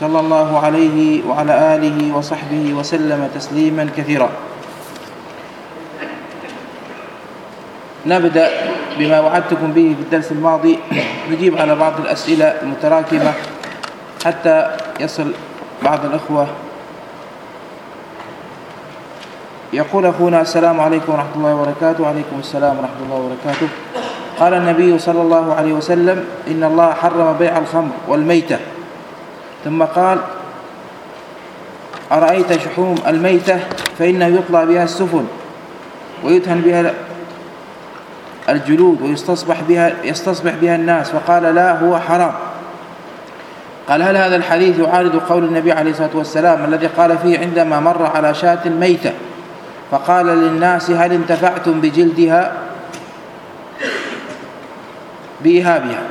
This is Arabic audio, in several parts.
صلى الله عليه وعلى آله وصحبه وسلم تسليما كثيرا. نبدأ بما وعدتكم به في الدرس الماضي. نجيب على بعض الأسئلة المتراكمة حتى يصل بعض الأخوة. يقول أخونا السلام عليكم ورحمة الله وبركاته. وعليكم السلام ورحمة الله وبركاته. قال النبي صلى الله عليه وسلم إن الله حرم بيع الخمر والميتة. ثم قال أرأيت شحوم الميتة فإنه يطلى بها السفن ويدهن بها الجلود ويستصبح بها يستصبح بها الناس فقال لا هو حرام. قال هل هذا الحديث يعارض قول النبي عليه الصلاة والسلام الذي قال فيه عندما مر على شاة ميتة فقال للناس هل انتفعتم بجلدها؟ بإهابها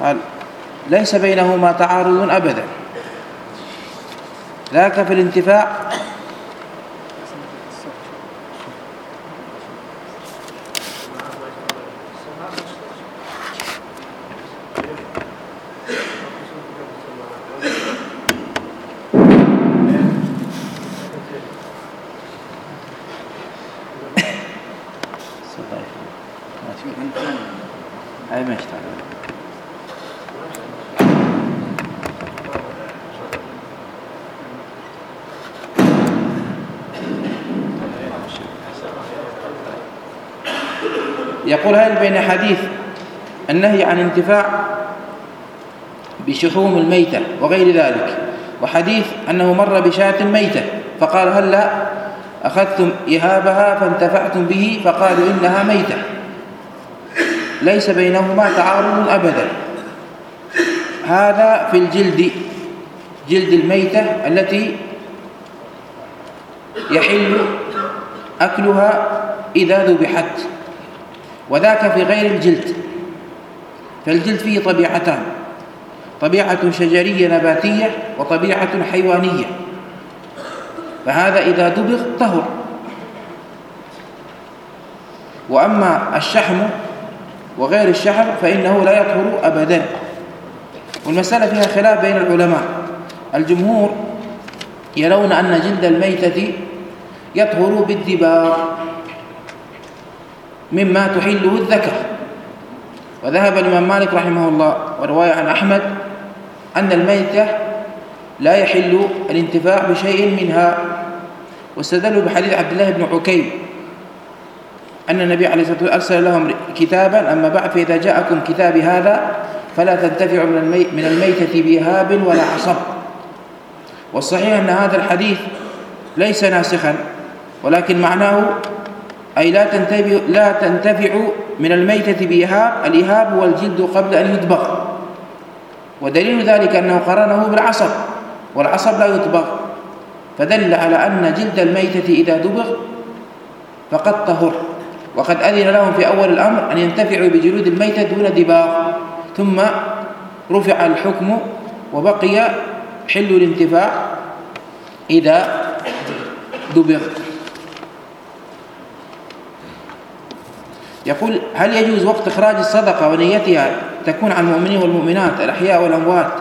قال ليس بينهما تعارض أبدا. ذاك في الانتفاع هل بين حديث النهي عن انتفاع بشحوم الميتة وغير ذلك وحديث أنه مر بشاة ميتة فقال هلا أخذتم إهابها فانتفعتم به فقالوا إنها ميتة. ليس بينهما تعارض أبدا. هذا في الجلد جلد الميتة التي يحل أكلها إذا ذبحت. وذاك في غير الجلد. فالجلد فيه طبيعتان طبيعة شجرية نباتية وطبيعة حيوانية. فهذا إذا دبغ طهر. وأما الشحم وغير الشحم فإنه لا يطهر أبدا. والمسألة فيها خلاف بين العلماء. الجمهور يرون أن جلد الميتة يطهر بالدباغ. مما تحله الذكر. وذهب الإمام مالك رحمه الله ورواية عن أحمد أن الميتة لا يحل الانتفاع بشيء منها واستدلوا بحديث عبد الله بن عكيم أن النبي عليه الصلاة والسلام أرسل لهم كتابا أما بعد فإذا جاءكم كتاب هذا فلا تنتفعوا من, من الميتة بإهاب ولا عصب. والصحيح أن هذا الحديث ليس ناسخا ولكن معناه أي لا تنتفع, لا تنتفع من الميتة بإهاب الإهاب هو الجلد قبل أن يدبغ ودليل ذلك أنه قرنه بالعصب والعصب لا يطبغ فدل على أن جلد الميتة إذا دبغ فقد طهر. وقد أذن لهم في أول الأمر أن ينتفعوا بجلود الميتة دون دباغ. ثم رفع الحكم وبقي حل الانتفاع إذا دبغ. يقول هل يجوز وقت إخراج الصدقة ونيتها تكون على المؤمنين والمؤمنات الأحياء والأموات؟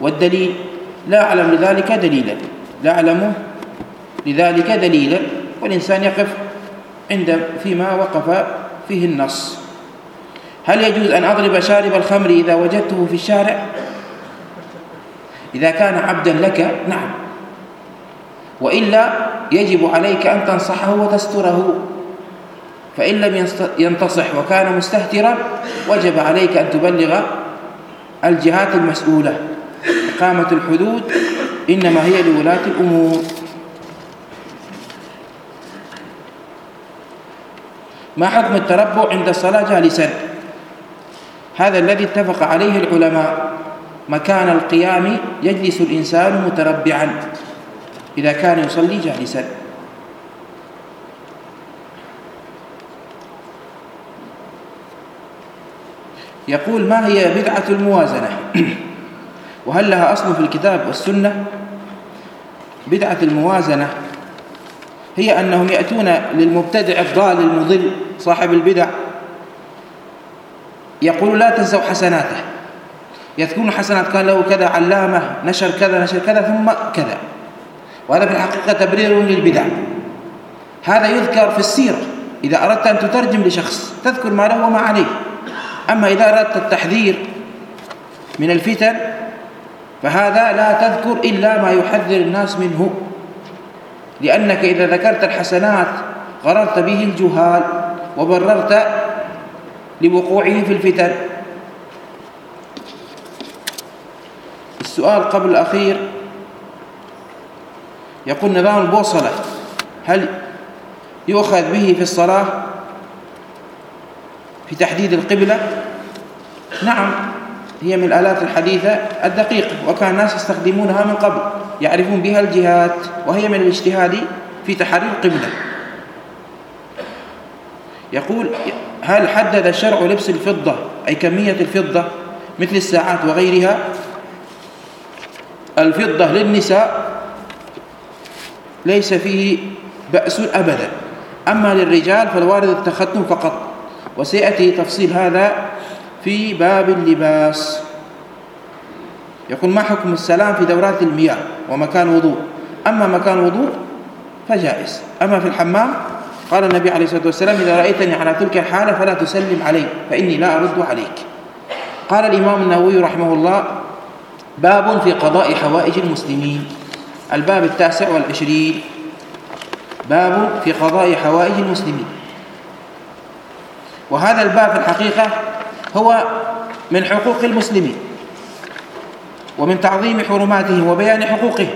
والدليل لا أعلم لذلك دليلا لا أعلم لذلك دليلا والإنسان يقف عند فيما وقف فيه النص. هل يجوز أن أضرب شارب الخمر إذا وجدته في الشارع؟ إذا كان عبدا لك نعم. وإلا يجب عليك أن تنصحه وتستره. فإن لم ينتصح وكان مستهترا وجب عليك أن تبلغ الجهات المسؤولة. إقامة الحدود إنما هي لولاة الأمور. ما حكم التربع عند الصلاة جالسا؟ هذا الذي اتفق عليه العلماء. مكان القيام يجلس الإنسان متربعا إذا كان يصلي جالسا. يقول ما هي بدعة الموازنة؟ وهل لها أصل في الكتاب والسنة؟ بدعة الموازنة هي أنهم يأتون للمبتدع الضال المضل صاحب البدع يقول لا تنسوا حسناته. يذكرون حسنات كان له كذا علامة نشر كذا نشر كذا ثم كذا. وهذا في الحقيقة تبرير للبدع. هذا يذكر في السيرة إذا أردت أن تترجم لشخص تذكر ما له وما عليه. أما إذا أردت التحذير من الفتن فهذا لا تذكر إلا ما يحذر الناس منه. لأنك إذا ذكرت الحسنات غررت به الجهال وبررت لوقوعه في الفتن. السؤال قبل الأخير يقول نظام البوصلة هل يؤخذ به في الصلاة؟ في تحديد القبلة؟ نعم هي من الآلات الحديثة الدقيقة وكان الناس يستخدمونها من قبل يعرفون بها الجهات وهي من الاجتهاد في تحرير القبلة يقول هل حدد الشرع لبس الفضة أي كمية الفضة مثل الساعات وغيرها؟ الفضة للنساء ليس فيه بأس أبدا أما للرجال فالوارد التختم فقط. وسيأتي تفصيل هذا في باب اللباس. يقول ما حكم السلام في دورات المياه ومكان وضوء؟ أما مكان وضوء فجائز. أما في الحمام؟ قال النبي عليه الصلاة والسلام إذا رأيتني على تلك الحالة فلا تسلم علي فإني لا أرد عليك. قال الإمام النووي رحمه الله باب في قضاء حوائج المسلمين. الباب التاسع والعشرين باب في قضاء حوائج المسلمين. وهذا الباب في الحقيقة هو من حقوق المسلمين ومن تعظيم حرماتهم وبيان حقوقهم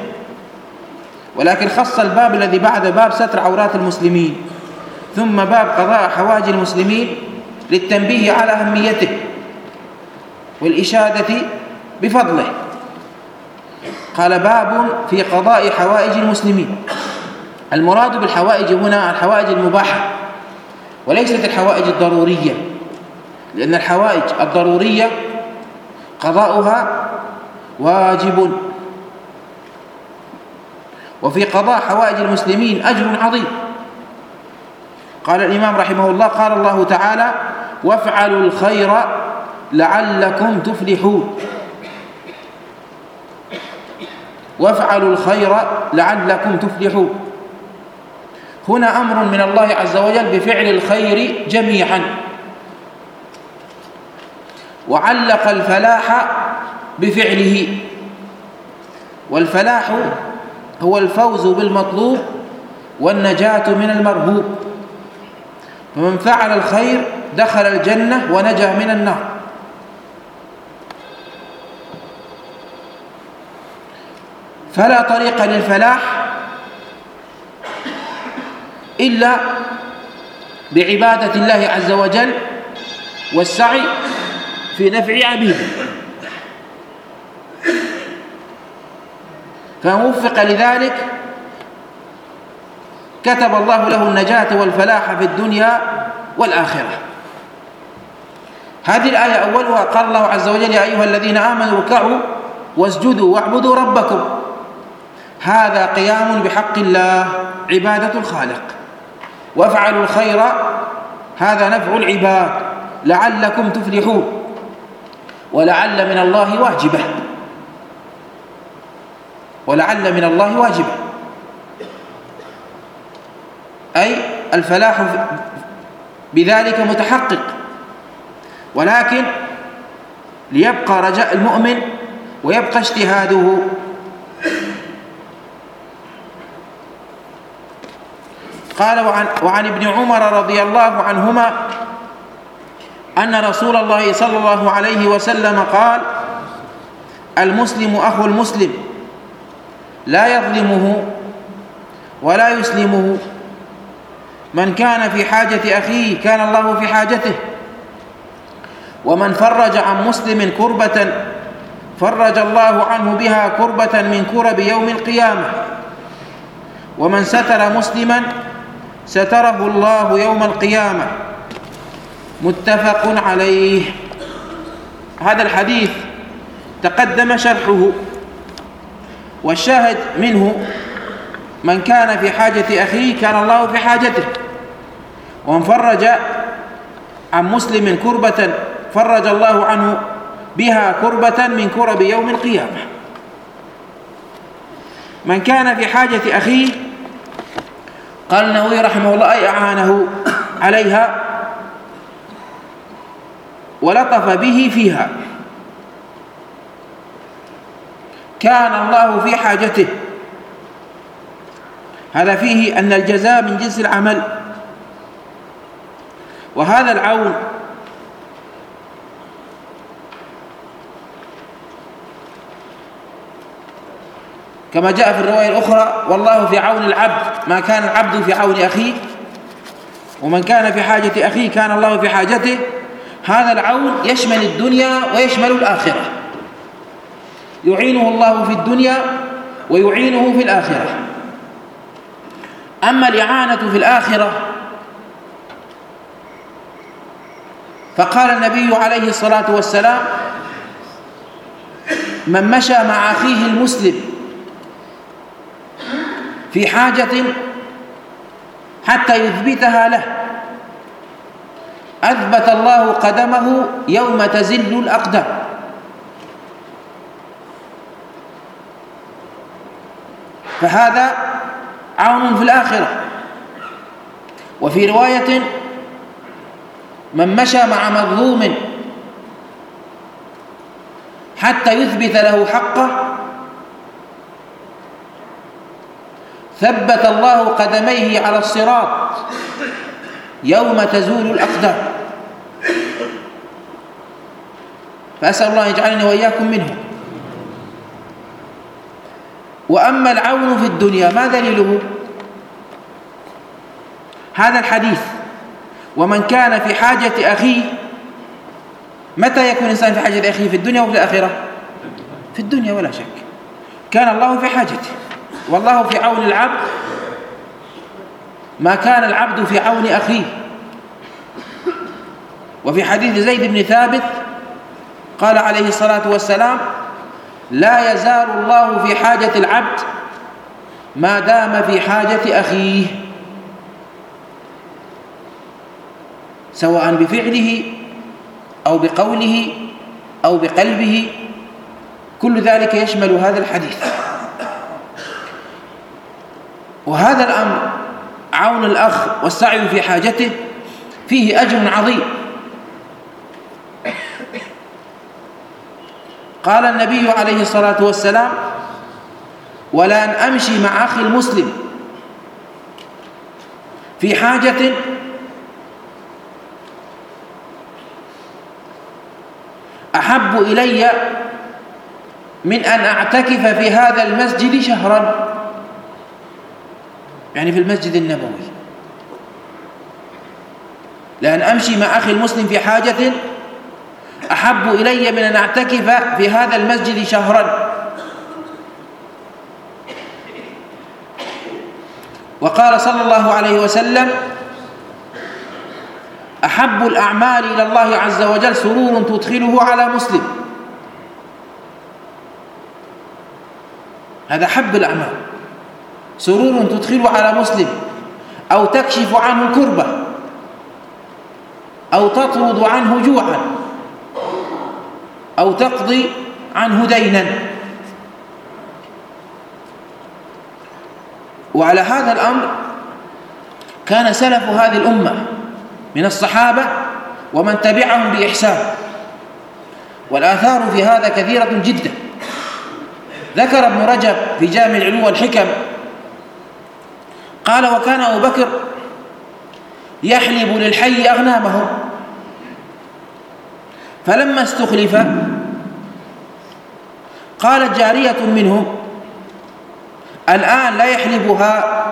ولكن خص الباب الذي بعد باب ستر عورات المسلمين ثم باب قضاء حوائج المسلمين للتنبيه على أهميته والإشادة بفضله. قال باب في قضاء حوائج المسلمين. المراد بالحوائج هنا الحوائج المباحة. وليست الحوائج الضرورية لأن الحوائج الضرورية قضاؤها واجب. وفي قضاء حوائج المسلمين أجر عظيم. قال الإمام رحمه الله قال الله تعالى وافعلوا الخير لعلكم تفلحون. وافعلوا الخير لعلكم تفلحون. هنا أمر من الله عز وجل بفعل الخير جميعا. وعلق الفلاح بفعله. والفلاح هو الفوز بالمطلوب والنجاة من المرهوب. فمن فعل الخير دخل الجنة ونجا من النار. فلا طريق للفلاح إلا بعبادة الله عز وجل والسعي في نفع عبيده. فمن وفق لذلك كتب الله له النجاة والفلاح في الدنيا والآخرة. هذه الآية أولها قال الله عز وجل يا أيها الذين آمنوا اركعوا واسجدوا واعبدوا ربكم. هذا قيام بحق الله عبادة الخالق. وافعلوا الخير هذا نفع العباد. لعلكم تفلحون. ولعل من الله واجبة. ولعل من الله واجبة. أي الفلاح بذلك متحقق. ولكن ليبقى رجاء المؤمن ويبقى اجتهاده. قال وعن, وعن ابن عمر رضي الله عنهما أن رسول الله صلى الله عليه وسلم قال المسلم أخو المسلم لا يظلمه ولا يسلمه. من كان في حاجة أخيه كان الله في حاجته. ومن فرج عن مسلم كربة فرج الله عنه بها كربة من كرب يوم القيامة. ومن ستر مسلما ستره الله يوم القيامة. متفق عليه. هذا الحديث تقدم شرحه. والشاهد منه من كان في حاجة أخيه كان الله في حاجته. ومن فرج عن مسلم كربة فرج الله عنه بها كربة من كرب يوم القيامة. من كان في حاجة أخيه قال النووي رحمه الله أي أعانه عليها؟ ولطف به فيها. كان الله في حاجته. هذا فيه أن الجزاء من جنس العمل. وهذا العون كما جاء في الرواية الأخرى والله في عون العبد ما كان العبد في عون أخيه ومن كان في حاجة أخيه كان الله في حاجته هذا العون يشمل الدنيا ويشمل الآخرة. يعينه الله في الدنيا ويعينه في الآخرة. أما الإعانة في الآخرة فقال النبي عليه الصلاة والسلام من مشى مع أخيه المسلم في حاجة حتى يثبتها له. أثبت الله قدمه يوم تزل الأقدام فهذا عون في الآخرة. وفي رواية من مشى مع مظلوم حتى يثبت له حقه ثبت الله قدميه على الصراط يوم تزول الأقدام. فأسأل الله يجعلني وإياكم منهم وأما العون في الدنيا ما دليله؟ هذا الحديث. ومن كان في حاجة أخيه متى يكون الإنسان في حاجة أخيه؟ في الدنيا وفي الآخرة؟ في الدنيا ولا شك. كان الله في حاجته. والله في عون العبد ما كان العبد في عون أخيه. وفي حديث زيد بن ثابت قال عليه الصلاة والسلام لا يزال الله في حاجة العبد ما دام في حاجة أخيه. سواء بفعله أو بقوله أو بقلبه كل ذلك يشمل هذا الحديث. وهذا الأمر عون الأخ والسعي في حاجته فيه أجر عظيم. قال النبي عليه الصلاة والسلام ولا أن أمشي مع أخي المسلم في حاجة أحب إلي من أن أعتكف في هذا المسجد شهرا. يعني في المسجد النبوي. لأن أمشي مع أخي المسلم في حاجة أحب إلي من أن أعتكف في هذا المسجد شهرا. وقال صلى الله عليه وسلم أحب الأعمال إلى الله عز وجل سرور تدخله على مسلم. هذا حب الأعمال. سرور تدخله على مسلم أو تكشف عنه كربة أو تطرد عنه جوعا أو تقضي عنه دينا. وعلى هذا الأمر كان سلف هذه الأمة من الصحابة ومن تبعهم بإحسان. والآثار في هذا كثيرة جدا. ذكر ابن رجب في جامع العلوم والحكم قال وكان أبو بكر يحلب للحي أغنامه. فلما استخلف قالت جارية منهم الآن لا يحلبها.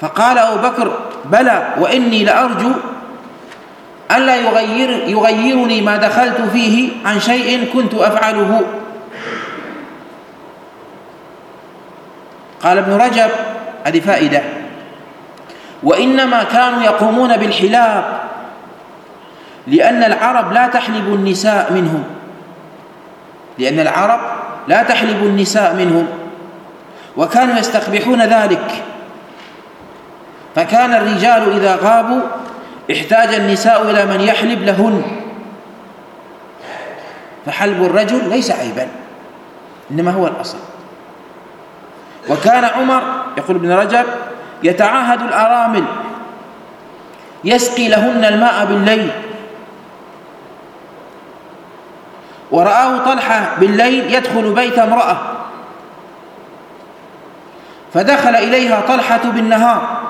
فقال أبو بكر بلى وإني لأرجو ألا يغير يغيرني ما دخلت فيه عن شيء كنت أفعله. قال ابن رجب هذه فائدة. وإنما كانوا يقومون بالحلاب لأن العرب لا تحلب النساء منهم. لأن العرب لا تحلب النساء منهم. وكانوا يستقبحون ذلك. فكان الرجال إذا غابوا احتاج النساء إلى من يحلب لهن. فحلب الرجل ليس عيبا إنما هو الأصل. وكان عمر يقول ابن رجب يتعاهد الأرامل يسقي لهن الماء بالليل. ورآه طلحة بالليل يدخل بيت امرأة. فدخل إليها طلحة بالنهار.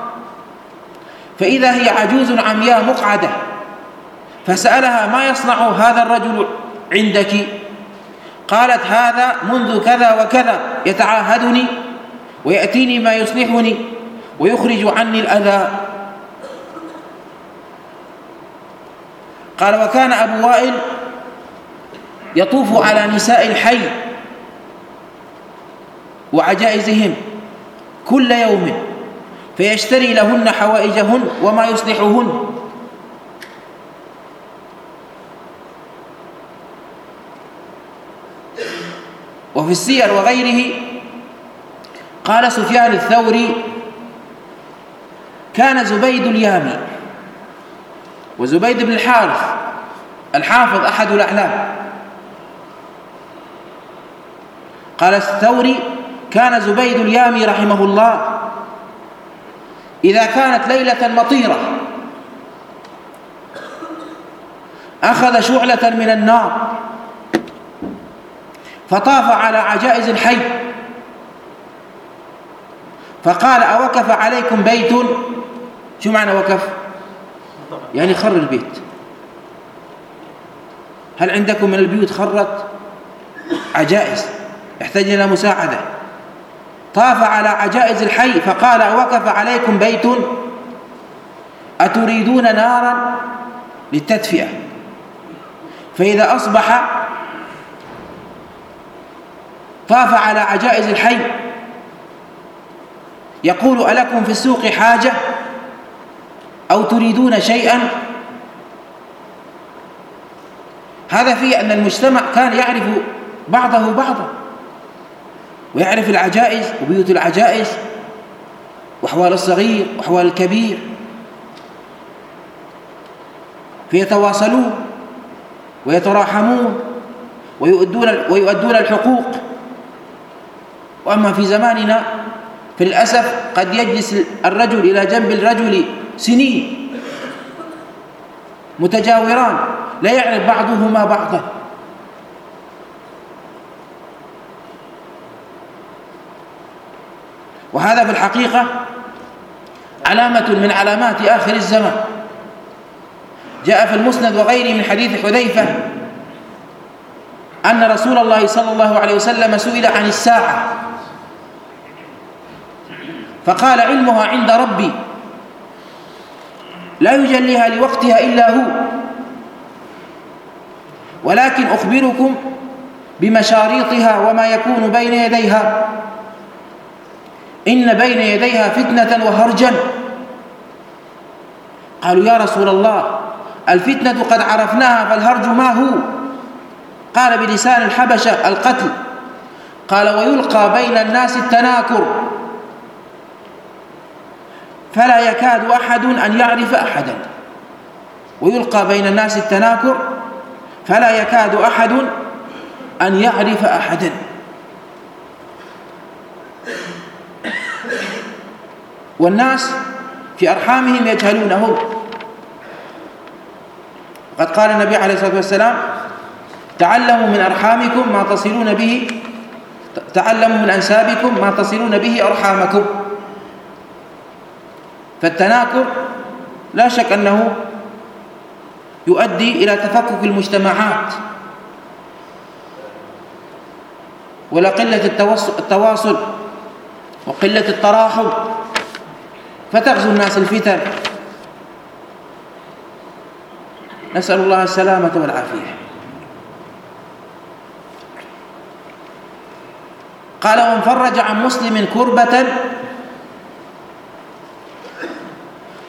فإذا هي عجوز عمياء مقعدة فسألها ما يصنع هذا الرجل عندك؟ قالت هذا منذ كذا وكذا يتعاهدني. ويأتيني ما يصلحني ويخرج عني الأذى. قال وكان أبو وائل يطوف على نساء الحي وعجائزهم كل يوم فيشتري لهن حوائجهن وما يصلحهن. وفي السير وغيره قال سفيان الثوري كان زبيد اليامي وزبيد بن الحارث الحافظ أحد الأعلام قال الثوري كان زبيد اليامي رحمه الله إذا كانت ليلة مطيرة أخذ شعلة من النار فطاف على عجائز الحي فقال أوكف عليكم بيت؟ شو معنى وكف يعني خر البيت. هل عندكم من البيوت خرت؟ عجائز. يحتاج إلى مساعدة. طاف على عجائز الحي فقال وقف عليكم بيت؟ أتريدون نارا للتدفئة؟ فإذا أصبح طاف على عجائز الحي يقول ألكم في السوق حاجة؟ أو تريدون شيئا؟ هذا فيه أن المجتمع كان يعرف بعضه بعضا ويعرف العجائز وبيوت العجائز وأحوال الصغير وأحوال الكبير. فيتواصلون ويتراحمون ويؤدون ويؤدون الحقوق. وأما في زماننا فللأسف قد يجلس الرجل إلى جنب الرجل سنين متجاوران لا يعرف بعضهما بعضا. وهذا في الحقيقة علامة من علامات آخر الزمان. جاء في المسند وغيره من حديث حذيفة أن رسول الله صلى الله عليه وسلم سئل عن الساعة. فقال علمها عند ربي. لا يجليها لوقتها إلا هو. ولكن أخبركم بمشاريطها وما يكون بين يديها. إن بين يديها فتنة وهرجا. قالوا يا رسول الله الفتنة قد عرفناها فالهرج ما هو؟ قال بلسان الحبشة القتل. قال ويلقى بين الناس التناكر. فلا يكاد أحد أن يعرف أحدا. ويلقى بين الناس التناكر فلا يكاد أحد أن يعرف أحدا. والناس في أرحامهم يجهلونهم. وقد قال النبي عليه الصلاة والسلام تعلموا من أرحامكم ما تصلون به تعلموا من أنسابكم ما تصلون به أرحامكم. فالتناكر لا شك أنه يؤدي إلى تفكك المجتمعات ولا قلة التواصل وقلة التراحم فتغزو الناس الفتن. نسأل الله السلامة والعافية. قال ومن فرج عن مسلم كربة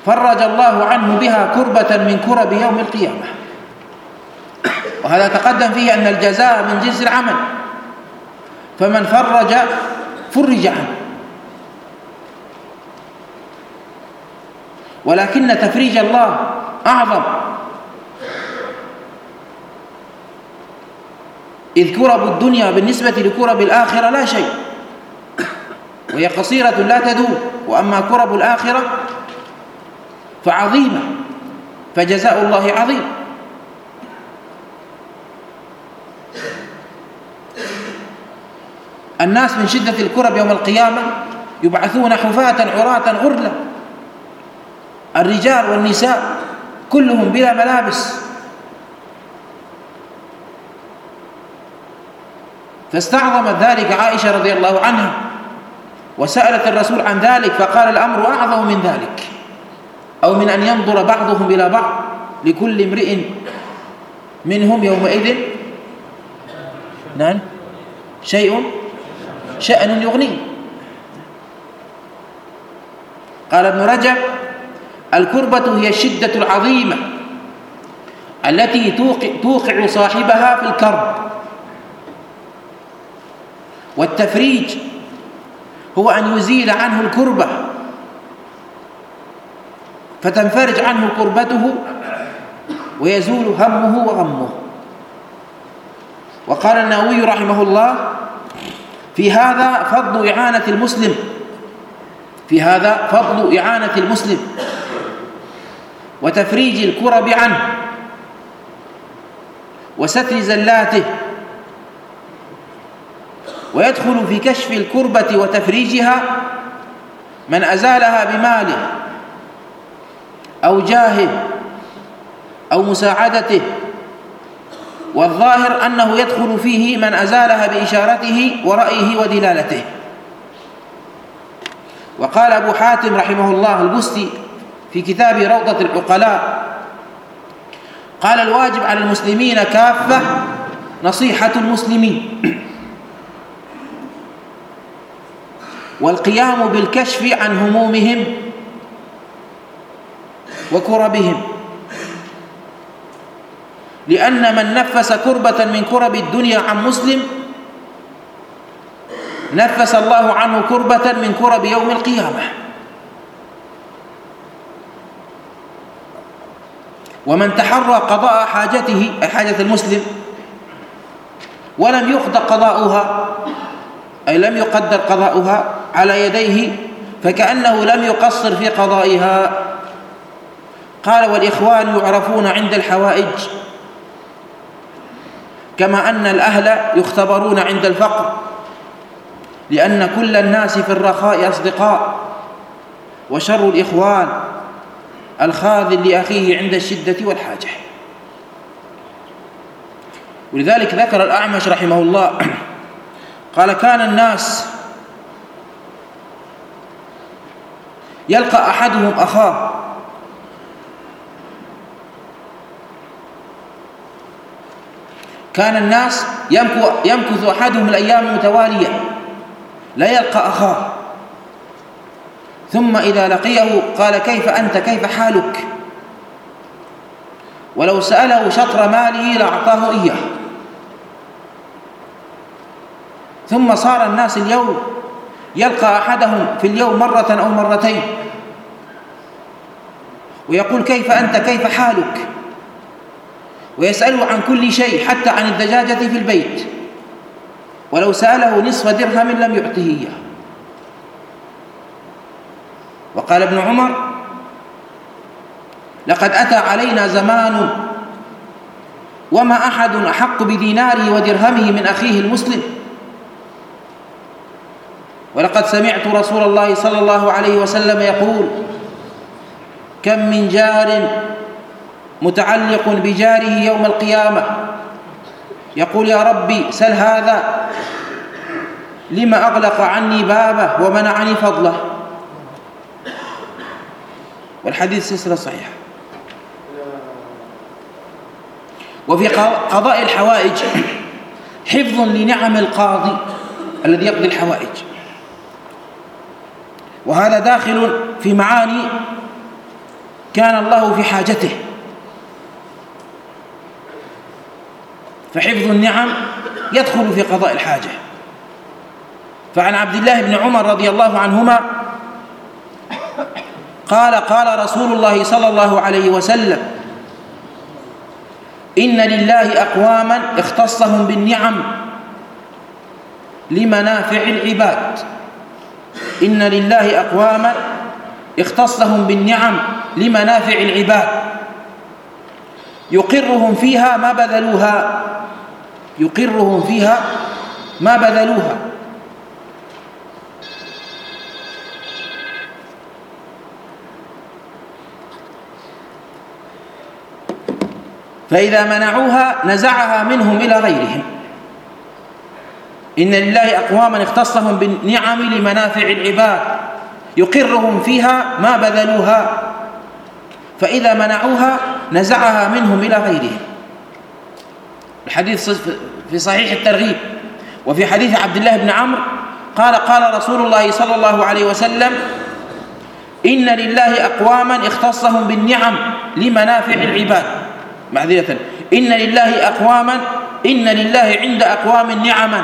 فرج الله عنه بها كربة من كرب يوم القيامة. وهذا تقدم فيه أن الجزاء من جنس العمل. فمن فرج فرج عنه. ولكن تفريج الله أعظم. إذ كرب الدنيا بالنسبة لكرب الآخرة لا شيء. وهي قصيرة لا تدوم وأما كرب الآخرة فعظيمة فجزاء الله عظيم. الناس من شدة الكرب يوم القيامة يبعثون حفاة عراة غرلا الرجال والنساء كلهم بلا ملابس. فاستعظمت ذلك عائشة رضي الله عنها وسألت الرسول عن ذلك فقال الأمر أعظم من ذلك. أو من أن ينظر بعضهم إلى بعض لكل امرئ منهم يومئذ نعم. شيء شأن يغنيه قال ابن رجب الكربة هي الشدة العظيمة التي توقع صاحبها في الكرب. والتفريج هو أن يزيل عنه الكربة فتنفرج عنه كربته ويزول همه وغمه. وقال النووي رحمه الله في هذا فضل إعانة المسلم. في هذا فضل إعانة المسلم. وتفريج الكرب عنه. وستر زلاته. ويدخل في كشف الكربة وتفريجها من أزالها بماله. أو جاهه أو مساعدته والظاهر أنه يدخل فيه من أزالها بإشارته ورأيه ودلالته. وقال أبو حاتم رحمه الله البستي في كتاب روضة العقلاء قال الواجب على المسلمين كافة نصيحة المسلمين. والقيام بالكشف عن همومهم وكربهم لأن من نفس كربة من كرب الدنيا عن مسلم نفس الله عنه كربة من كرب يوم القيامة. ومن تحرى قضاء حاجته أي حاجة المسلم ولم يقضى قضاؤها أي لم يقدر قضاؤها على يديه فكأنه لم يقصر في قضائها. قال والإخوان يعرفون عند الحوائج كما أن الأهل يختبرون عند الفقر لأن كل الناس في الرخاء أصدقاء وشر الإخوان الخاذل لأخيه عند الشدة والحاجة. ولذلك ذكر الأعمش رحمه الله قال كان الناس يلقى أحدهم أخاه كان الناس يمكث أحدهم الأيام متوالية. لا يلقى أخاه. ثم إذا لقيه قال كيف أنت؟ كيف حالك؟ ولو سأله شطر ماله لأعطاه إياه. ثم صار الناس اليوم يلقى أحدهم في اليوم مرة أو مرتين. ويقول كيف أنت؟ كيف حالك؟ ويسأله عن كل شيء حتى عن الدجاجة في البيت. ولو سأله نصف درهم لم يعطه إياه. وقال ابن عمر لقد أتى علينا زمان وما أحد أحق بديناره ودرهمه من أخيه المسلم. ولقد سمعت رسول الله صلى الله عليه وسلم يقول كم من جار متعلق بجاره يوم القيامة. يقول يا ربي سل هذا. لما أغلق عني بابه ومنعني فضله. والحديث سلسلة صحيحة. وفي قضاء الحوائج حفظ لنعم القاضي الذي يقضي الحوائج. وهذا داخل في معاني كان الله في حاجته. فحفظ النعم يدخل في قضاء الحاجة. فعن عبد الله بن عمر رضي الله عنهما قال قال رسول الله صلى الله عليه وسلم إن لله أقواما اختصهم بالنعم لمنافع العباد. إن لله أقواما اختصهم بالنعم لمنافع العباد. يقرهم فيها ما بذلوها يقرهم فيها ما بذلوها. فإذا منعوها نزعها منهم إلى غيرهم. إن لله أقواما اختصهم بالنعم لمنافع العباد. يقرهم فيها ما بذلوها. فإذا منعوها نزعها منهم إلى غيرهم. الحديث في صحيح الترغيب. وفي حديث عبد الله بن عمرو قال قال رسول الله صلى الله عليه وسلم إن لله أقواما اختصهم بالنعم لمنافع العباد. معذرة. إن لله أقواما إن لله عند أقوام نعما.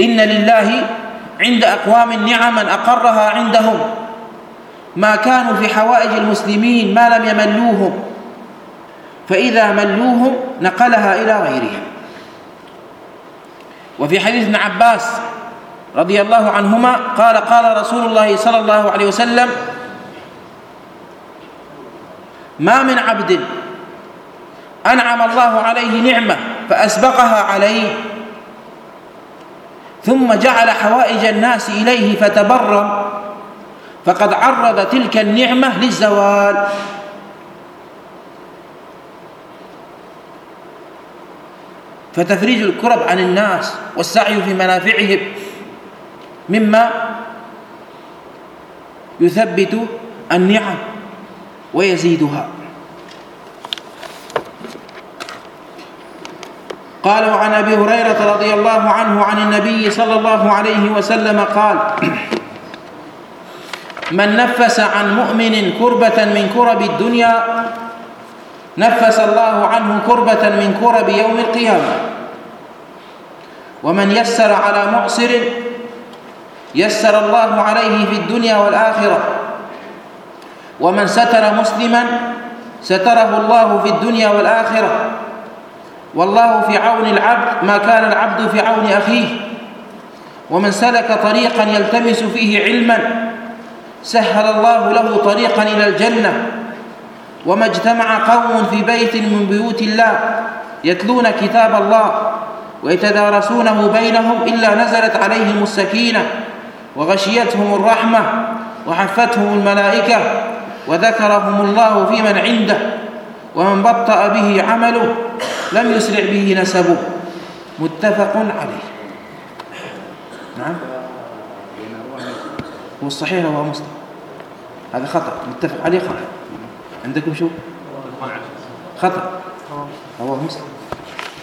إن لله عند أقوام نعما أقرها عندهم. ما كانوا في حوائج المسلمين ما لم يملوهم. فإذا ملوهم نقلها إلى غيرهم. وفي حديث ابن عباس رضي الله عنهما قال قال رسول الله صلى الله عليه وسلم ما من عبد أنعم الله عليه نعمة فأسبقها عليه ثم جعل حوائج الناس إليه فتبرم فقد عرض تلك النعمة للزوال. فتفريج الكرب عن الناس والسعي في منافعهم مما يثبت النعم ويزيدها. قال وعن أبي هريرة رضي الله عنه عن النبي صلى الله عليه وسلم قال من نفس عن مؤمن كربة من كرب الدنيا نفس الله عنه كربة من كرب يوم القيامة. ومن يسر على معسر يسر الله عليه في الدنيا والآخرة. ومن ستر مسلما ستره الله في الدنيا والآخرة. والله في عون العبد ما كان العبد في عون أخيه. ومن سلك طريقا يلتمس فيه علما سهل الله له طريقا إلى الجنة. وما اجتمع قوم في بيت من بيوت الله يتلون كتاب الله ويتدارسونه بينهم إلا نزلت عليهم السكينة وغشيتهم الرحمة وحفتهم الملائكة وذكرهم الله في من عنده ومن بطأ به عمله لم يسرع به نسبه متفق عليه. نعم. هو الصحيح هو مسلم. هذا خطأ. متفق عليه خطأ. عندكم شو؟ خطأ. هو مسلم.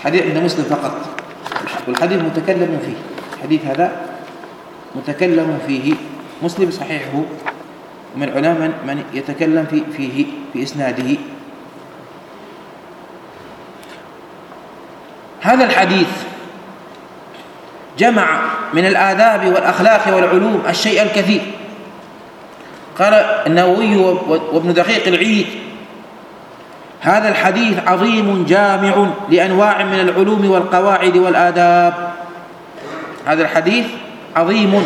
حديث عند مسلم فقط. والحديث متكلم فيه. الحديث هذا متكلم فيه. مسلم صحيحه. ومن العلماء من يتكلم في فيه في إسناده. هذا الحديث جمع من الآداب والأخلاق والعلوم الشيء الكثير. قال النووي وابن دقيق العيد هذا الحديث عظيم جامع لأنواع من العلوم والقواعد والآداب. هذا الحديث عظيم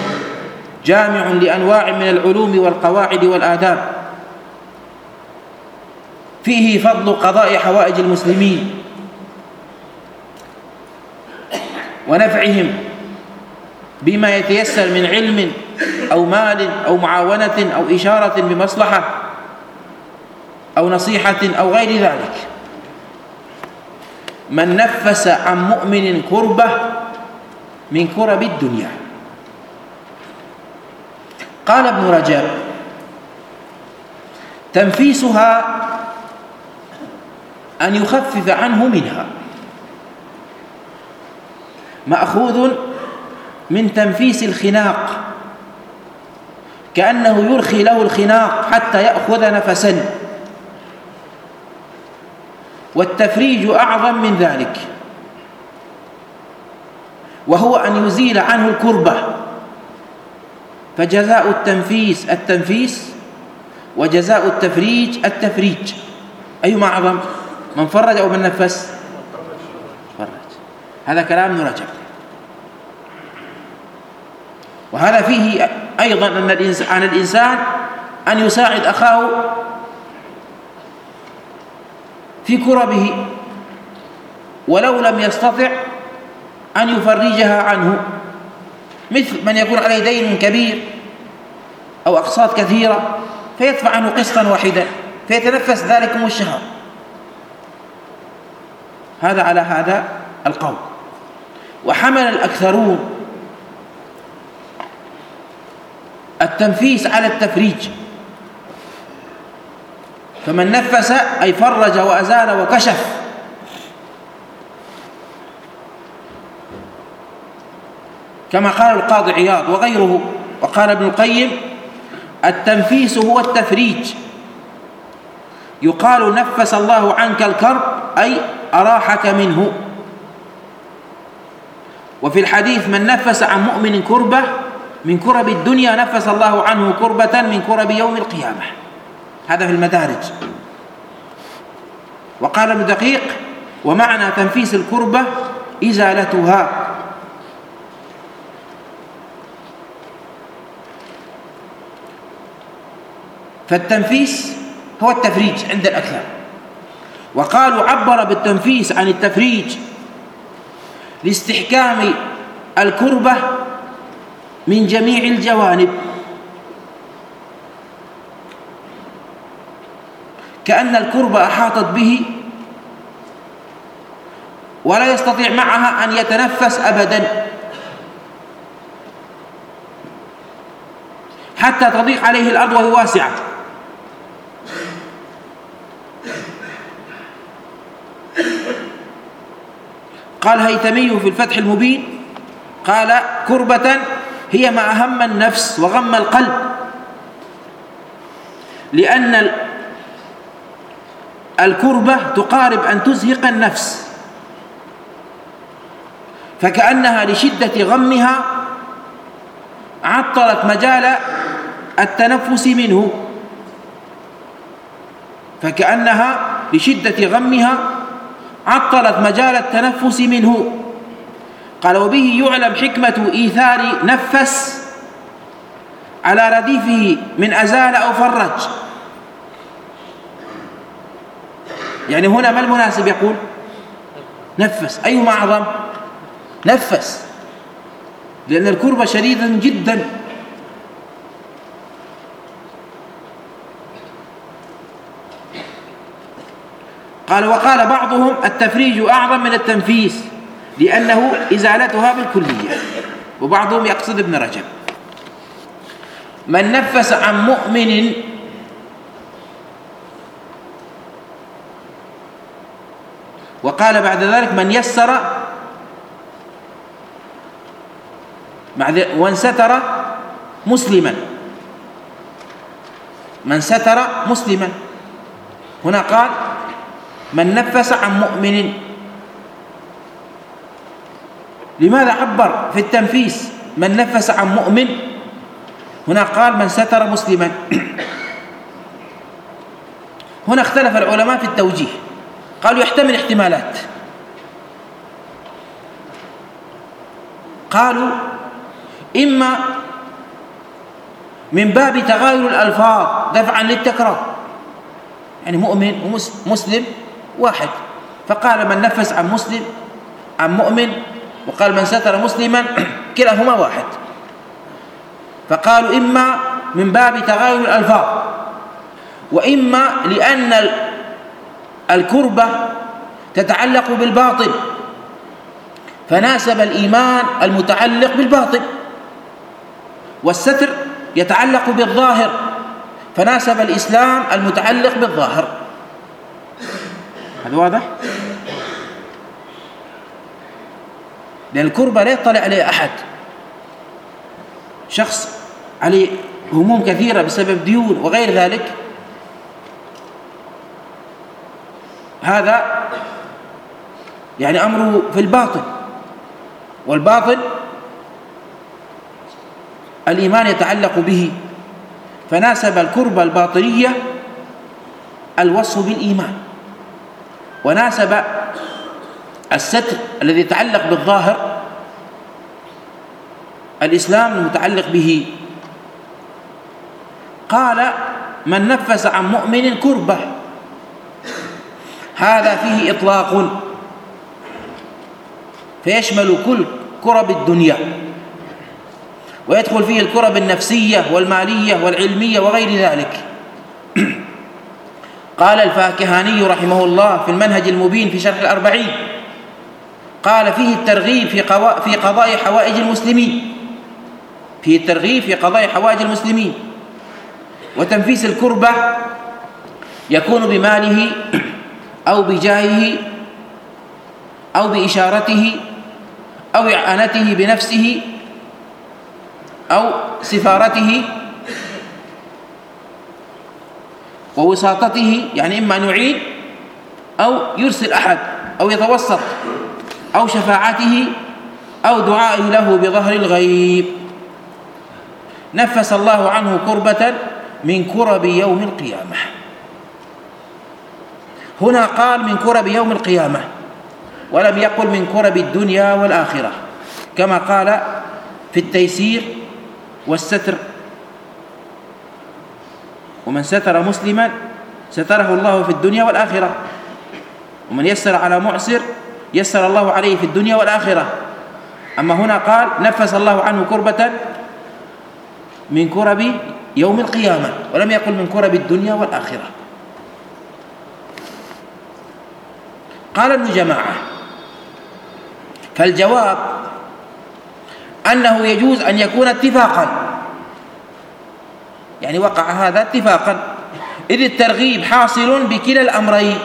جامع لأنواع من العلوم والقواعد والآداب. فيه فضل قضاء حوائج المسلمين ونفعهم بما يتيسر من علم أو مال أو معاونة أو إشارة بمصلحة أو نصيحة أو غير ذلك. من نفس عن مؤمن كربة من كرب الدنيا. قال ابن رجب تنفيسها أن يخفف عنه منها. مأخوذ من تنفيس الخناق. كأنه يرخي له الخناق حتى يأخذ نفسا. والتفريج أعظم من ذلك. وهو أن يزيل عنه الكربة. فجزاء التنفيس التنفيس وجزاء التفريج التفريج. أيما أعظم؟ من فرج أو من نفس؟ فرج. هذا كلام ابن وهذا فيه أيضا أن الإنسان, الإنسان أن يساعد أخاه في كربه ولو لم يستطع أن يفرجها عنه. مثل من يكون عليه دين كبير أو أقساط كثيرة فيدفع عنه قسطا واحدا فيتنفس ذلكم الشهر. هذا على هذا القول. وحمل الأكثرون التنفيس على التفريج. فمن نفس أي فرج وأزال وكشف. كما قال القاضي عياض وغيره وقال ابن القيم التنفيس هو التفريج. يقال نفس الله عنك الكرب أي أراحك منه. وفي الحديث من نفس عن مؤمن كربة من كرب الدنيا نفس الله عنه كربة من كرب يوم القيامة. هذا في المدارج. وقال ابن دقيق ومعنى تنفيس الكربة إزالتها. فالتنفيس هو التفريج عند الأكثر وقالوا عبر بالتنفيس عن التفريج لاستحكام الكربة من جميع الجوانب. كأن الكربة أحاطت به ولا يستطيع معها أن يتنفس أبدا. حتى تضيق عليه الأرض وهي واسعة. قال هيتمي في الفتح المبين قال كربة هي ما أهم النفس وغم القلب. لأن الكربة تقارب أن تزهق النفس. فكأنها لشدة غمها عطلت مجال التنفس منه. فكأنها لشدة غمها عطلت مجال التنفس منه. قال وبه يعلم حكمة إيثار نفس على رديفه من أزال أو فرج. يعني هنا ما المناسب يقول؟ نفس. أيهما أعظم؟ نفس. لأن الكربة شديدة جدا. قال وقال بعضهم التفريج أعظم من التنفيس. لأنه إزالتها بالكلية وبعضهم يقصد ابن رجب. من نفس عن مؤمن وقال بعد ذلك من يسر وانستر مسلما. من ستر مسلما. هنا قال من نفس عن مؤمن لماذا عبر في التنفيس من نفس عن مؤمن؟ هنا قال من ستر مسلما. هنا اختلف العلماء في التوجيه. قالوا يحتمل احتمالات. قالوا إما من باب تغاير الألفاظ دفعا للتكرار. يعني مؤمن ومسلم واحد. فقال من نفس عن مسلم عن مؤمن وقال من ستر مسلما كلاهما واحد فقالوا إما من باب تغاير الألفاظ وإما لأن الكربة تتعلق بالباطل فناسب الإيمان المتعلق بالباطل والستر يتعلق بالظاهر فناسب الإسلام المتعلق بالظاهر هذا واضح؟ لأن الكربة لا يطلع عليه أحد. شخص عليه هموم كثيرة بسبب ديون وغير ذلك هذا يعني أمره في الباطل. والباطل الإيمان يتعلق به. فناسب الكربة الباطنية الوصف بالإيمان وناسب الستر الذي يتعلق بالظاهر الإسلام المتعلق به. قال من نفس عن مؤمن كربة هذا فيه إطلاق. فيشمل كل كرب الدنيا ويدخل فيه الكرب النفسية والمالية والعلمية وغير ذلك. قال الفاكهاني رحمه الله في المنهج المبين في شرح الأربعين قال فيه الترغيب في, في قضاء حوائج المسلمين. فيه الترغيب في قضاء حوائج المسلمين. وتنفيس الكربة يكون بماله أو بجاهه أو بإشارته أو إعانته بنفسه أو سفارته ووساطته يعني إما أن يعين أو يرسل أحد أو يتوسط. أو شفاعته أو دعائه له بظهر الغيب. نفس الله عنه كربة من كرب يوم القيامة. هنا قال من كرب يوم القيامة ولم يقل من كرب الدنيا والآخرة كما قال في التيسير والستر. ومن ستر مسلما ستره الله في الدنيا والآخرة ومن يسر على معسر يسر الله عليه في الدنيا والآخرة. أما هنا قال نفس الله عنه كربة من كرب يوم القيامة ولم يقل من كرب الدنيا والآخرة. قال ابن جماعة فالجواب أنه يجوز أن يكون اتفاقا. يعني وقع هذا اتفاقا. إذ الترغيب حاصل بكلا الأمرين.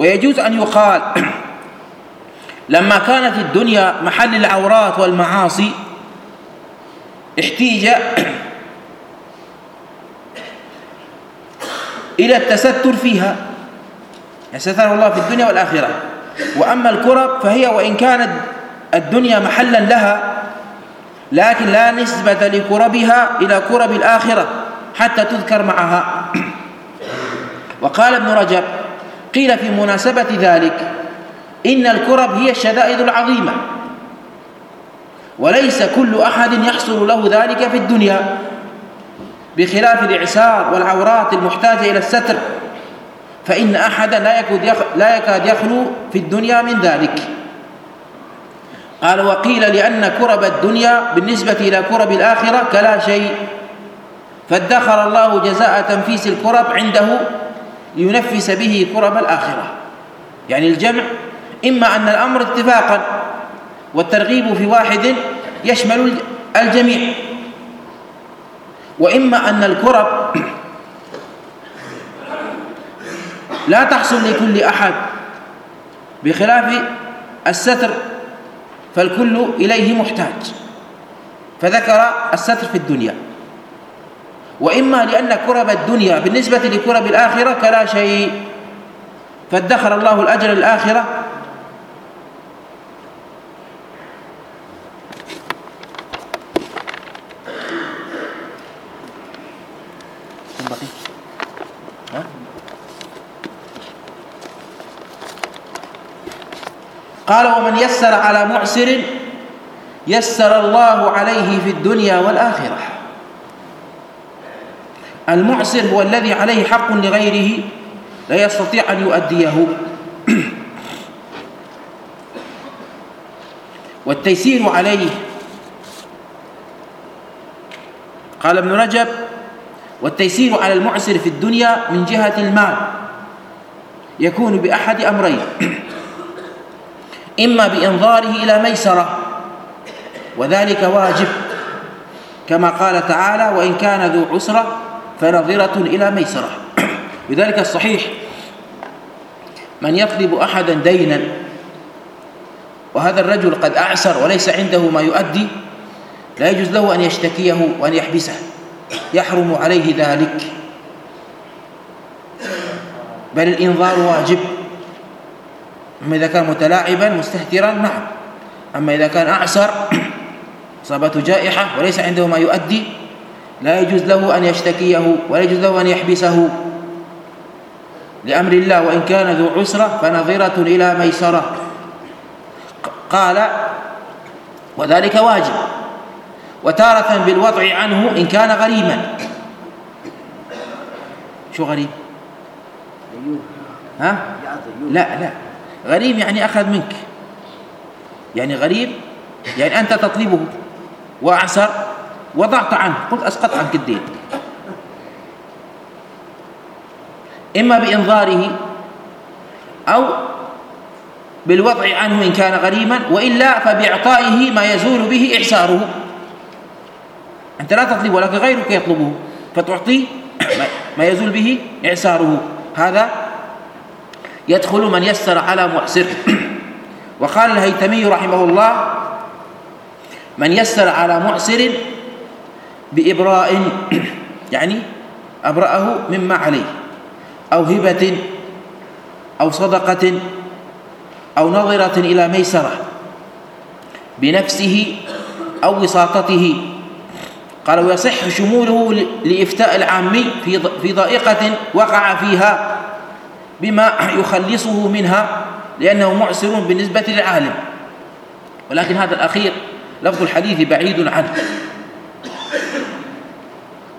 ويجوز أن يقال لما كانت الدنيا محل العورات والمعاصي احتيج إلى التستر فيها. ستر الله في الدنيا والآخرة. وأما الكرب فهي وإن كانت الدنيا محلا لها لكن لا نسبة لكربها إلى كرب الآخرة حتى تذكر معها. وقال ابن رجب قيل في مناسبة ذلك إن الكرب هي الشدائد العظيمة. وليس كل أحد يحصل له ذلك في الدنيا بخلاف الإعسار والعورات المحتاجة إلى الستر. فإن أحدا لا يكاد يخلو في الدنيا من ذلك. قال وقيل لأن كرب الدنيا بالنسبة إلى كرب الآخرة كلا شيء فادخر الله جزاء تنفيس الكرب عنده لينفس به كرب الآخرة. يعني الجمع إما أن الأمر اتفاقا والترغيب في واحد يشمل الجميع وإما أن الكرب لا تحصل لكل أحد بخلاف الستر فالكل إليه محتاج. فذكر الستر في الدنيا. وإما لأن كرب الدنيا بالنسبة لكرب الآخرة كلا شيء. فادخر الله الأجر الآخرة. قال ومن يسر على معسر يسر الله عليه في الدنيا والآخرة. المعسر هو الذي عليه حق لغيره لا يستطيع أن يؤديه. والتيسير عليه. قال ابن رجب والتيسير على المعسر في الدنيا من جهة المال. يكون بأحد أمرين إما بإنظاره إلى ميسرة وذلك واجب كما قال تعالى وإن كان ذو عسرة فنظرة إلى ميسرة. لذلك الصحيح من يطلب أحدا دينا وهذا الرجل قد أعسر وليس عنده ما يؤدي لا يجوز له أن يشتكيه وأن يحبسه. يحرم عليه ذلك. بل الإنظار واجب. أما إذا كان متلاعبا مستهترا نعم. أما إذا كان أعسر أصابته جائحة وليس عنده ما يؤدي لا يجوز له أن يشتكيه ولا يجوز له أن يحبسه لأمر الله وإن كان ذو عسرة فنظرة إلى ميسرة. قال وذلك واجب. وتارة بالوضع عنه إن كان غريما شو غريب؟ ها؟ لا لا. غريب يعني أخذ منك. يعني غريب يعني أنت تطلبه. وأعسر. وضعت عنه. قلت أسقط عنك الدين. إما بإنظاره أو بالوضع عنه إن كان غريما وإلا فبإعطائه ما يزول به إعساره أنت لا تطلب ولكن غيرك يطلبه. فتعطيه ما يزول به إعساره هذا يدخل من يسر على معسر وقال الهيتمي رحمه الله من يسر على معسر بإبراء يعني أبرأه مما عليه أو هبة أو صدقة أو نظرة إلى ميسرة بنفسه أو وساطته. قال ويصح شموله لإفتاء العامي في ضائقة وقع فيها بما يخلصه منها لأنه معسر بالنسبة للعالم. ولكن هذا الأخير لفظ الحديث بعيد عنه.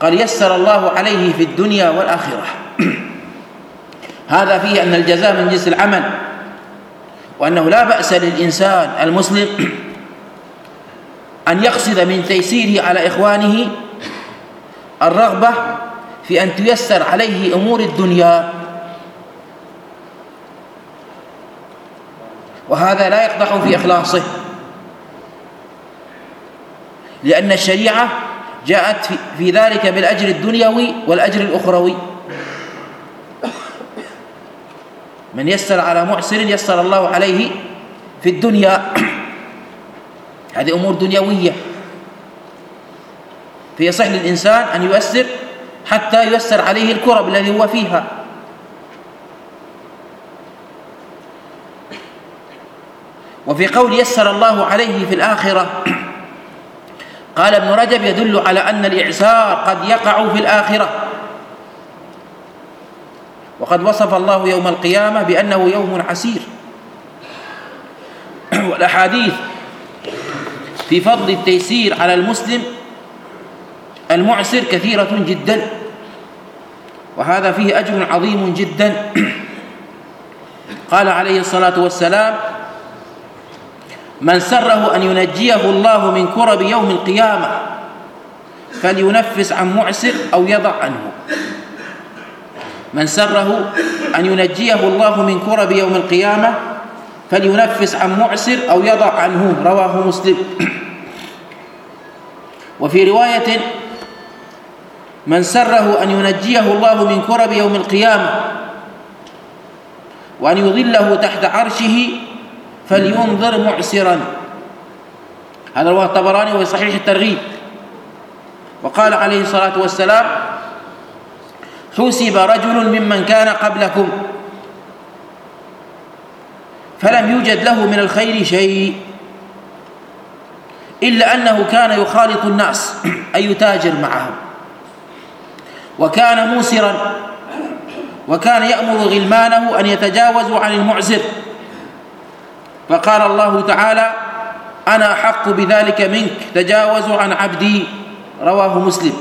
قال يسر الله عليه في الدنيا والآخرة. هذا فيه أن الجزاء من جنس العمل وأنه لا بأس للإنسان المسلم أن يقصد من تيسيره على إخوانه الرغبة في أن تيسر عليه أمور الدنيا. وهذا لا يقدح في إخلاصه لأن الشريعة جاءت في ذلك بالأجر الدنيوي والأجر الأخروي. من يسر على معسر يسر الله عليه في الدنيا. هذه أمور دنيوية. فيصح للإنسان أن يؤسر حتى ييسر عليه الكرب الذي هو فيها. وفي قول يسر الله عليه في الآخرة. قال ابن رجب يدل على أن الإعسار قد يقع في الآخرة. وقد وصف الله يوم القيامة بأنه يوم عسير. والأحاديث في فضل التيسير على المسلم المعسر كثيرة جدا. وهذا فيه أجر عظيم جدا. قال عليه الصلاة والسلام من سره أن ينجيه الله من كرب يوم القيامة فلينفس عن معسر أو يضع عنه. من سره أن ينجيه الله من كرب يوم القيامة فلينفس عن معسر أو يضع عنه. رواه مسلم. وفي رواية من سره أن ينجيه الله من كرب يوم القيامة وأن يظله تحت عرشه فلينظر معسرا. هذا رواه الطبراني وفي صحيح الترغيب. وقال عليه الصلاة والسلام حسب رجل ممن كان قبلكم فلم يوجد له من الخير شيء إلا أنه كان يخالط الناس أي يتاجر معهم. وكان موسرا وكان يأمر غلمانه أن يتجاوزوا عن المعزر. فقال الله تعالى أنا أحق بذلك منك تجاوزوا عن عبدي. رواه مسلم.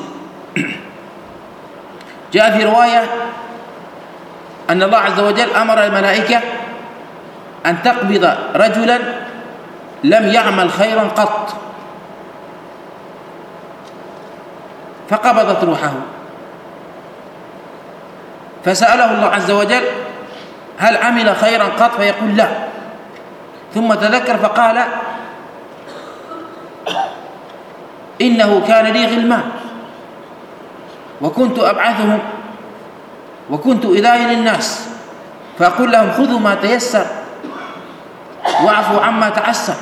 جاء في رواية أن الله عز وجل أمر الملائكة أن تقبض رجلا لم يعمل خيرا قط. فقبضت روحه. فسأله الله عز وجل هل عمل خيرا قط؟ فيقول لا. ثم تذكر فقال إنه كان لي غلمان وكنت أبعثهم وكنت إلهي للناس فأقول لهم خذوا ما تيسر واعفوا عما تعسر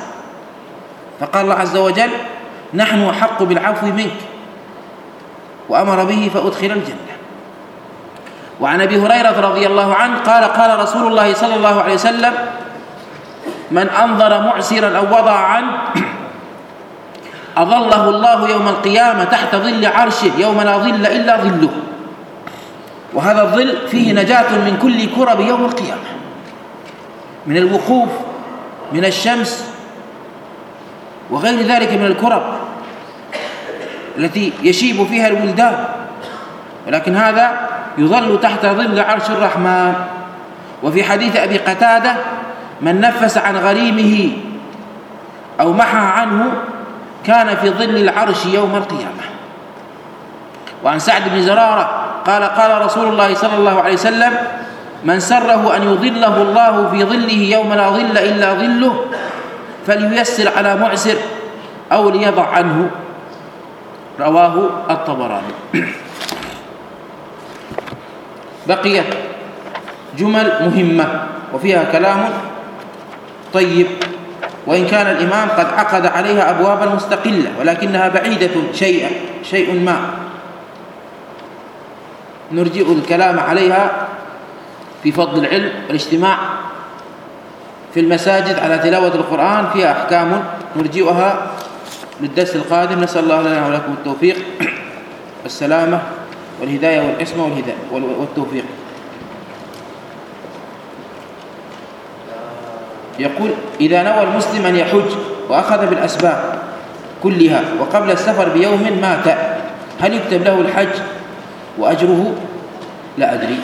فقال الله عز وجل نحن أحق بالعفو منك وأمر به فأدخل الجنة. وعن أبي هريرة رضي الله عنه قال قال رسول الله صلى الله عليه وسلم من أنظر معسرا أو وضع عنه أظله الله يوم القيامة تحت ظل عرشه يوم لا ظل إلا ظله. وهذا الظل فيه نجاة من كل كرب يوم القيامة. من الوقوف من الشمس وغير ذلك من الكرب التي يشيب فيها الولدان. ولكن هذا يظل تحت ظل عرش الرحمن. وفي حديث أبي قتادة من نفس عن غريمه أو محى عنه كان في ظل العرش يوم القيامة. وعن سعد بن زرارة قال قال رسول الله صلى الله عليه وسلم من سره أن يظله الله في ظله يوم لا ظل إلا ظله فلييسر على معسر أو ليضع عنه. رواه الطبراني. بقيت جمل مهمة وفيها كلام طيب وإن كان الإمام قد عقد عليها أبوابا مستقلة ولكنها بعيدة شيئا شيء ما. نرجئ الكلام عليها في فضل العلم والاجتماع في المساجد على تلاوة القرآن فيها أحكام نرجئها للدرس القادم. نسأل الله لنا ولكم التوفيق والسلامة والهداية والعصمة والهداية والتوفيق. يقول إذا نوى المسلم أن يحج وأخذ بالأسباب كلها وقبل السفر بيوم مات هل يكتب له الحج وأجره؟ لا أدري.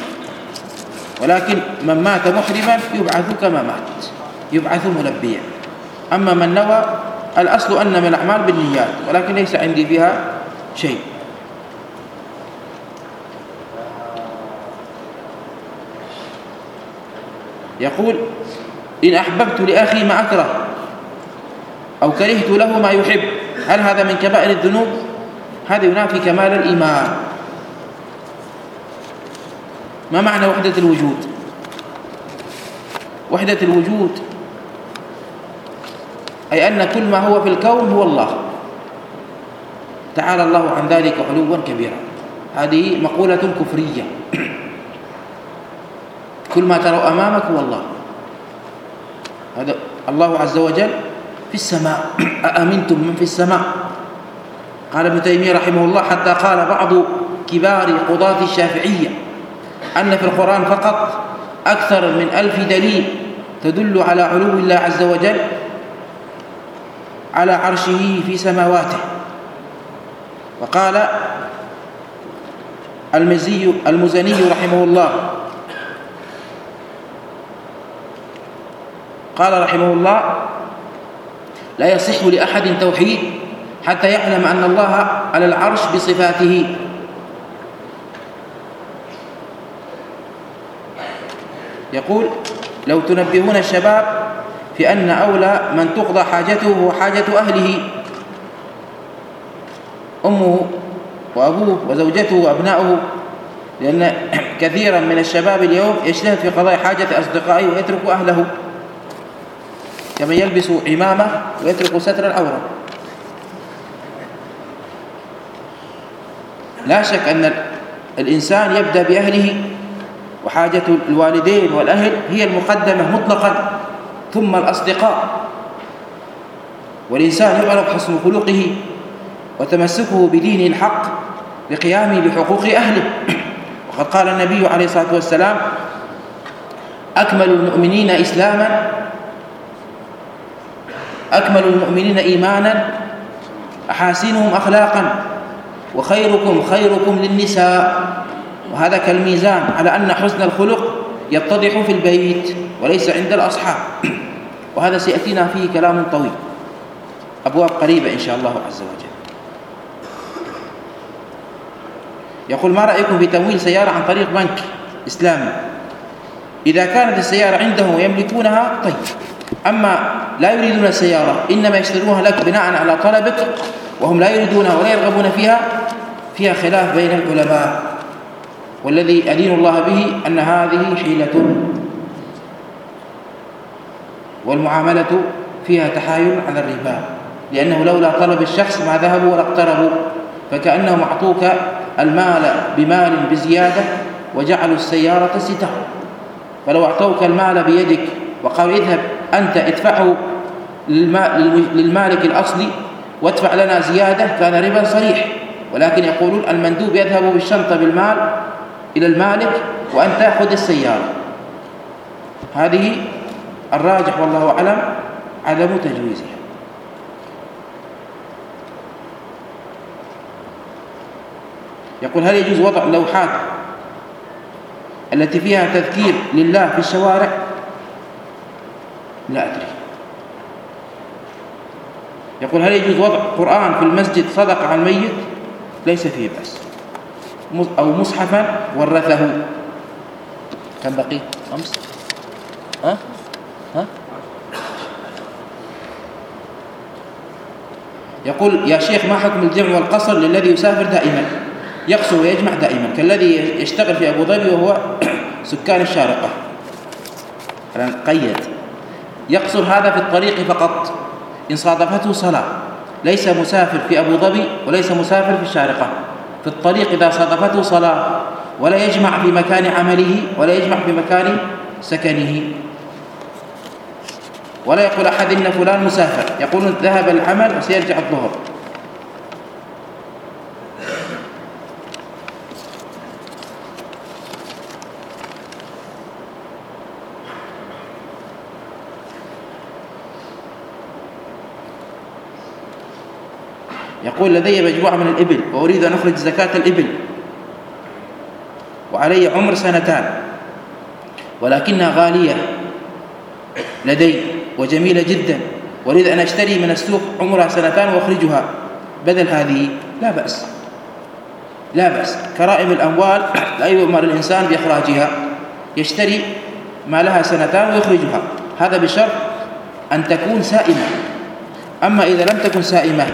ولكن من مات محرما يبعث كما مات يبعث ملبيا أما من نوى الأصل أن من الأعمال بالنيات ولكن ليس عندي فيها شيء. يقول إن أحببت لأخي ما أكره أو كرهت له ما يحب. هل هذا من كبائر الذنوب؟ هذا ينافي كمال الإيمان. ما معنى وحدة الوجود؟ وحدة الوجود أي أن كل ما هو في الكون هو الله. تعالى الله عن ذلك علوا كبيرا. هذه مقولة كفرية. كل ما تروا أمامك هو الله. هذا الله عز وجل في السماء. أأمنتم من في السماء؟ قال ابن تيمية رحمه الله حتى قال بعض كبار قضاة الشافعية أن في القرآن فقط أكثر من ألف دليل تدل على علو الله عز وجل على عرشه في سماواته. وقال المزي المزني رحمه الله قال رحمه الله لا يصح لأحد توحيد حتى يعلم أن الله على العرش بصفاته. يقول لو تنبهون الشباب في أن أولى من تقضى حاجته هو حاجة أهله أمه وأبوه وزوجته وأبناؤه لأن كثيرا من الشباب اليوم يجتهد في قضاء حاجة أصدقائه ويترك أهله. كما يلبس عمامة ويترك ستر العورة لا شك أن الإنسان يبدأ بأهله وحاجة الوالدين والأهل هي المقدمة مطلقا ثم الأصدقاء. والإنسان يعرف حسن خلقه وتمسكه بدينه الحق لقيامه بحقوق أهله. وقد قال النبي عليه الصلاة والسلام أكمل المؤمنين إسلاما أكمل المؤمنين إيمانا أحاسنهم أخلاقا وخيركم خيركم للنساء. وهذا كالميزان على أن حسن الخلق يتضح في البيت وليس عند الأصحاب. وهذا سيأتينا فيه كلام طويل أبواب قريبة إن شاء الله عز وجل. يقول ما رأيكم في تمويل سيارة عن طريق بنك إسلامي؟ إذا كانت السيارة عندهم ويملكونها طيب. أما لا يريدون السيارة إنما يشترونها لك بناء على طلبك وهم لا يريدونها ولا يرغبون فيها فيها خلاف بين العلماء. والذي أدين الله به أن هذه حيلة. والمعاملة فيها تحايل على الربا لأنه لولا طلب الشخص ما ذهبوا ولا اقتربوا فكأنهم أعطوك المال بمال بزيادة وجعلوا السيارة ستة فلو أعطوك المال بيدك وقالوا اذهب أنت ادفعه للمالك الأصلي وادفع لنا زيادة كان ربا صريح. ولكن يقولون المندوب يذهب بالشنطة بالمال إلى المالك وأنت خذ السيارة. هذه الراجح والله أعلم عدم تجويزها. يقول هل يجوز وضع اللوحات التي فيها تذكير لله في الشوارع؟ لا أدري. يقول هل يجوز وضع قرآن في المسجد صدقة على الميت؟ ليس فيه بأس. أو مصحفا ورثه. كم بقي؟ خمس. ها؟ ها؟ يقول يا شيخ ما حكم الجمع والقصر للذي يسافر دائما؟ يقصر ويجمع دائما. كالذي يشتغل في أبو ظبي وهو سكان الشارقة. قيد. يقصر هذا في الطريق فقط. إن صادفته صلاة. ليس مسافر في أبو ظبي وليس مسافر في الشارقة. في الطريق إذا صادفته صلاة ولا يجمع في مكان عمله ولا يجمع في مكان سكنه. ولا يقول أحد إن فلان مسافر. يقول ذهب العمل وسيرجع الظهر. يقول لدي مجموعة من الإبل وأريد أن أخرج زكاة الإبل. وعلي عمر سنتان. ولكنها غالية لدي وجميلة جدا. أريد أن أشتري من السوق عمرها سنتان وأخرجها. بدل هذه لا بأس. لا بأس. كرائم الأموال لا يؤمر الإنسان بإخراجها. يشتري ما لها سنتان ويخرجها. هذا بشرط أن تكون سائمة. أما إذا لم تكن سائمة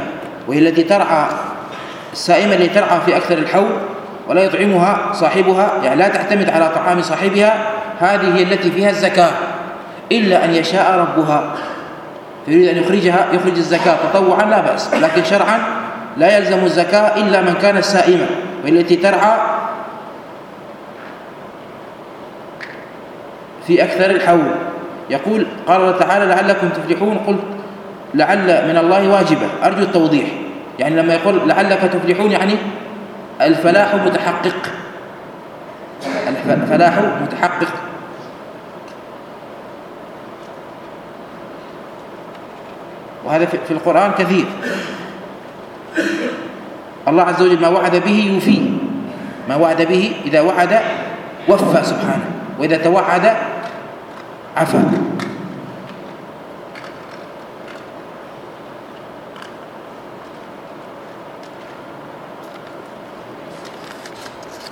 وهي التي ترعى السائمة التي ترعى في أكثر الحول ولا يطعمها صاحبها يعني لا تعتمد على طعام صاحبها هذه هي التي فيها الزكاة إلا أن يشاء ربها. يريد أن يخرجها يخرج الزكاة تطوعا لا بأس لكن شرعا لا يلزم الزكاة إلا من كان سائما والتي ترعى في أكثر الحول. يقول قال الله تعالى لعلكم تفلحون. قلت لعل من الله واجبة. أرجو التوضيح. يعني لما يقول لعلك تفلحون يعني الفلاح متحقق. الفلاح متحقق. وهذا في القرآن كثير. الله عز وجل ما وعد به يوفي. ما وعد به إذا وعد وفى سبحانه. وإذا توعد عفا.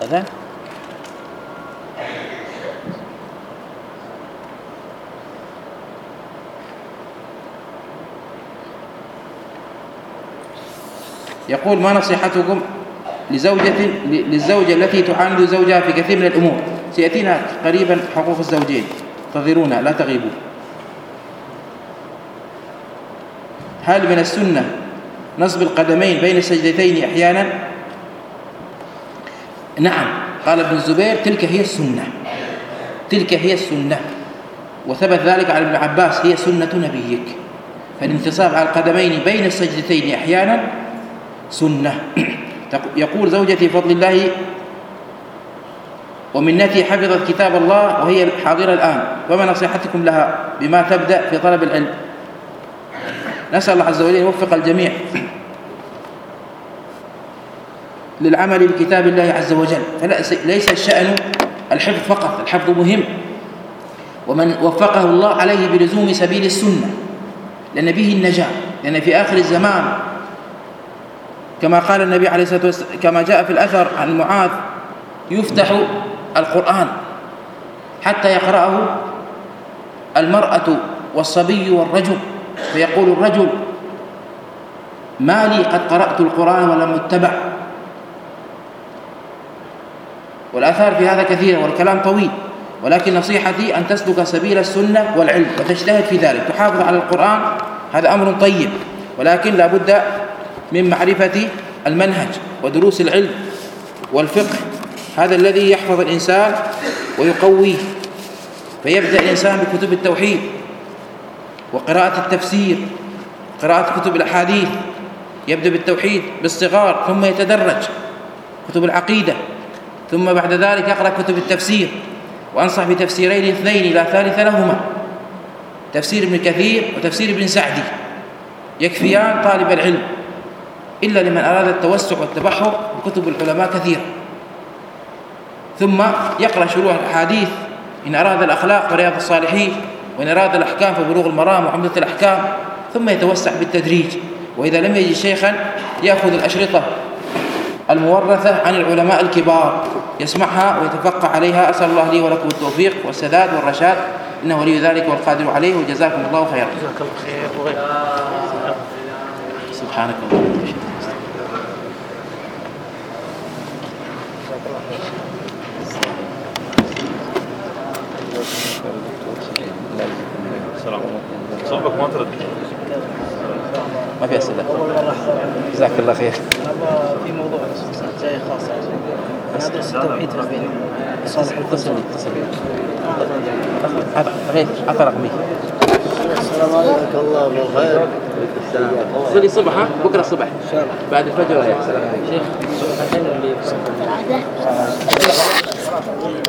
هذا؟ يقول ما نصيحتكم لزوجة للزوجة التي تعاند زوجها في كثير من الأمور. سيأتينا قريبا حقوق الزوجين. انتظرونا لا تغيبوا. هل من السنة نصب القدمين بين السجدتين أحيانا؟ نعم. قال ابن الزبير تلك هي السنة. تلك هي السنة. وثبت ذلك على ابن عباس هي سنة نبيك. فالانتصاب على القدمين بين السجدتين أحيانا سنة. يقول زوجتي فضل الله ومنتي حفظت كتاب الله وهي حاضرة الآن. وما نصيحتكم لها بما تبدأ في طلب العلم؟ نسأل الله عز وجل يوفق الجميع. للعمل بكتاب الله عز وجل. فليس الشأن الحفظ فقط الحفظ مهم. ومن وفقه الله عليه بلزوم سبيل السنة لأن به النجاة. لأن في آخر الزمان كما قال النبي عليه الصلاة والسلام كما جاء في الأثر عن معاذ يفتح القرآن حتى يقرأه المرأة والصبي والرجل. فيقول الرجل ما لي قد قرأت القرآن ولم أتبع. والآثار في هذا كثيرة والكلام طويل ولكن نصيحتي أن تسلك سبيل السنة والعلم وتجتهد في ذلك. تحافظ على القرآن هذا أمر طيب ولكن لا بد من معرفة المنهج ودروس العلم والفقه. هذا الذي يحفظ الإنسان ويقويه فيبدأ الإنسان بكتب التوحيد وقراءة التفسير قراءة كتب الأحاديث يبدأ بالتوحيد بالصغار ثم يتدرج كتب العقيدة. ثم بعد ذلك يقرأ كتب التفسير وأنصح بتفسيرين اثنين لا ثالث لهما. تفسير ابن كثير وتفسير ابن سعدي. يكفيان طالب العلم. إلا لمن أراد التوسع والتبحر كتب العلماء كثيرة. ثم يقرأ شروح الأحاديث. إن أراد الأخلاق فرياض الصالحين. وإن أراد الأحكام فبلوغ المرام وعمدة الأحكام. ثم يتوسع بالتدريج. وإذا لم يجد شيخا يأخذ الأشرطة. المورثة عن العلماء الكبار. يسمعها ويتفقه عليها. أسأل الله لي ولكم التوفيق والسداد والرشاد. إنه ولي ذلك والقادر عليه. وجزاكم الله خيرا. جزاك الله خير. سبحانك اللهم وبحمدك. السلام صوبك ما ترد. ما في أسئلة. جزاك الله خير. في موضوع جاي خاص أنا في صالح اتصل اتصل رقمي السلام عليكم الله بالخير صلي الصبح ها بكره الصبح بعد الفجر يا سلام عليكم شيخ